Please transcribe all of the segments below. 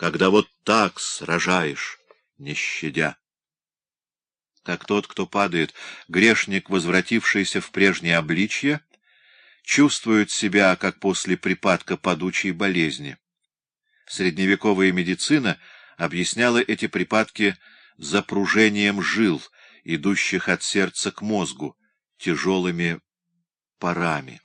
когда вот так сражаешь, не щадя. Так тот, кто падает, грешник, возвратившийся в прежнее обличье, чувствует себя, как после припадка падучей болезни. Средневековая медицина объясняла эти припадки запружением жил, идущих от сердца к мозгу, тяжелыми парами.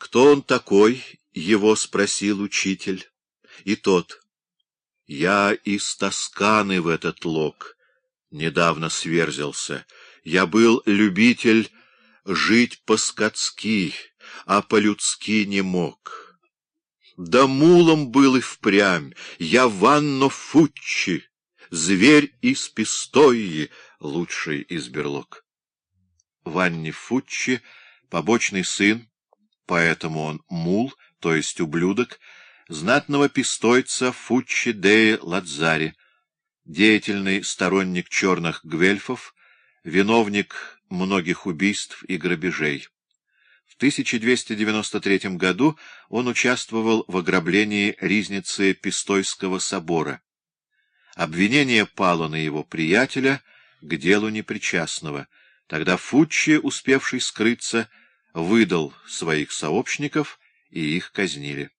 «Кто он такой?» — его спросил учитель. И тот. «Я из Тосканы в этот лог недавно сверзился. Я был любитель жить по-скотски, а по-людски не мог. Да мулом был и впрямь, я Ванно Фуччи, зверь из Пистои, лучший из берлог. Ванни Фуччи — побочный сын, поэтому он мул, то есть ублюдок, знатного пистойца Фуччи де Ладзари, деятельный сторонник черных гвельфов, виновник многих убийств и грабежей. В 1293 году он участвовал в ограблении ризницы Пистойского собора. Обвинение пало на его приятеля, к делу непричастного. Тогда Фуччи, успевший скрыться, выдал своих сообщников, и их казнили.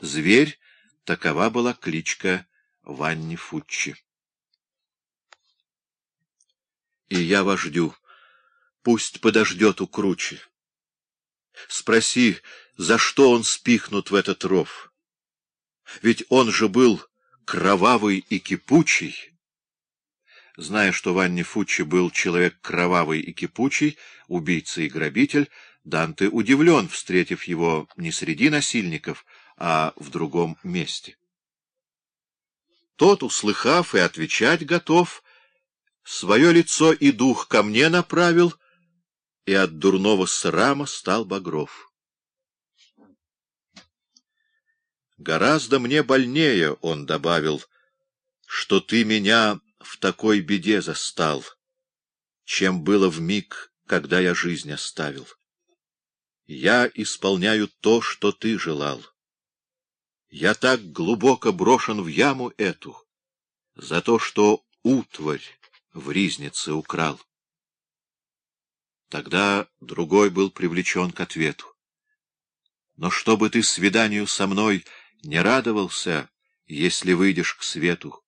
Зверь — такова была кличка Ванни Фуччи. И я вождю, пусть подождет у кручи. Спроси, за что он спихнут в этот ров? Ведь он же был кровавый и кипучий. Зная, что Ванни Фуччи был человек кровавый и кипучий, убийца и грабитель, Данте удивлен, встретив его не среди насильников, а в другом месте. Тот, услыхав и отвечать готов, свое лицо и дух ко мне направил, и от дурного срама стал багров. Гораздо мне больнее, — он добавил, — что ты меня в такой беде застал, чем было в миг, когда я жизнь оставил. Я исполняю то, что ты желал. Я так глубоко брошен в яму эту, за то, что утварь в ризнице украл. Тогда другой был привлечен к ответу. Но чтобы ты свиданию со мной не радовался, если выйдешь к свету,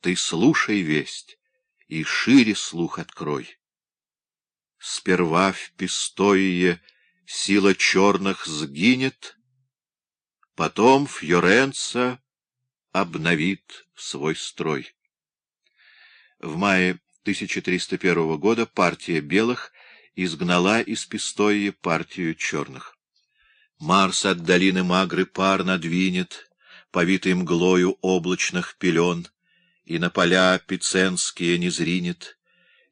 ты слушай весть и шире слух открой. Сперва в Пистоие сила черных сгинет, потом Фьоренца обновит свой строй. В мае 1301 года партия белых изгнала из Пистоии партию черных. Марс от долины Магры пар надвинет, повитый мглою облачных пелен, и на поля пиценские не зринет,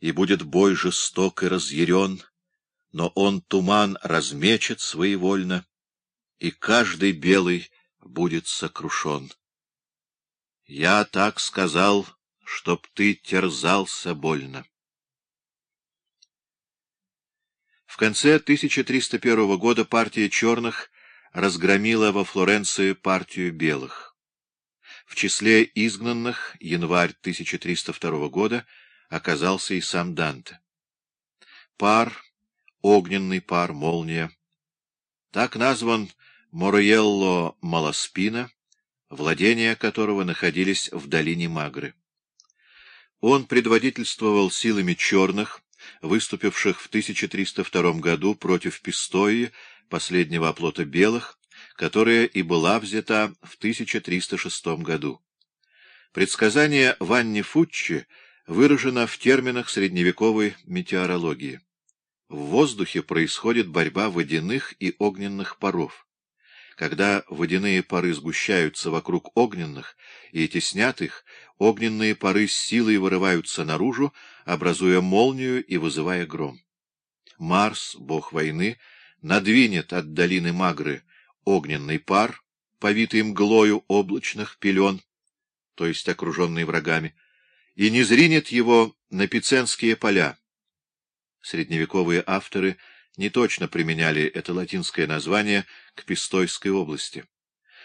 и будет бой жесток и разъярен, но он туман размечет своевольно, и каждый белый будет сокрушен. Я так сказал, чтоб ты терзался больно. В конце 1301 года партия черных разгромила во Флоренции партию белых. В числе изгнанных январь 1302 года оказался и сам Данте. Пар, огненный пар, молния. Так назван Мороелло Маласпина, владения которого находились в долине Магры. Он предводительствовал силами черных, выступивших в 1302 году против Пистои, последнего оплота белых, которая и была взята в 1306 году. Предсказание Ванни Фуччи выражено в терминах средневековой метеорологии. В воздухе происходит борьба водяных и огненных паров. Когда водяные пары сгущаются вокруг огненных и теснят их, огненные пары с силой вырываются наружу, образуя молнию и вызывая гром. Марс, бог войны, надвинет от долины Магры огненный пар, повитый мглою облачных пелен, то есть окруженный врагами, и не зринет его на Пиценские поля. Средневековые авторы неточно применяли это латинское название к Пистойской области.